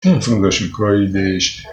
Fölösleges mikroid és